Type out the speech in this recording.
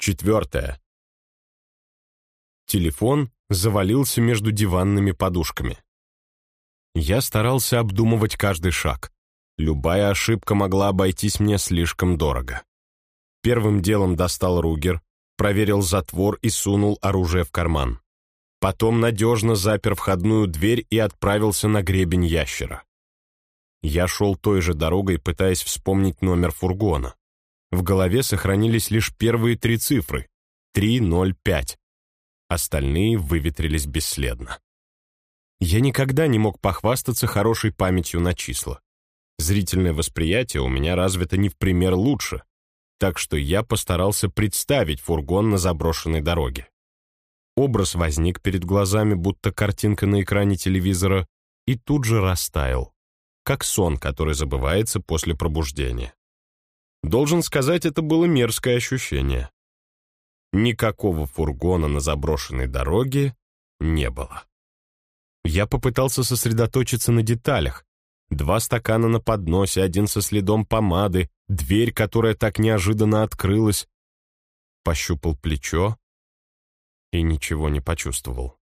Четвертое. Телефон завалился между диванными подушками. Я старался обдумывать каждый шаг. Любая ошибка могла обойтись мне слишком дорого. Первым делом достал Ругер, проверил затвор и сунул оружие в карман. Потом надежно запер входную дверь и отправился на гребень ящера. Я шел той же дорогой, пытаясь вспомнить номер фургона. В голове сохранились лишь первые три цифры — 305. Остальные выветрились бесследно. Я никогда не мог похвастаться хорошей памятью на числа. Зрительное восприятие у меня развито не в пример лучше, так что я постарался представить фургон на заброшенной дороге. Образ возник перед глазами, будто картинка на экране телевизора, и тут же растаял, как сон, который забывается после пробуждения. Должен сказать, это было мерзкое ощущение. Никакого фургона на заброшенной дороге не было. Я попытался сосредоточиться на деталях. Два стакана на подносе, один со следом помады, дверь, которая так неожиданно открылась. Пощупал плечо и ничего не почувствовал.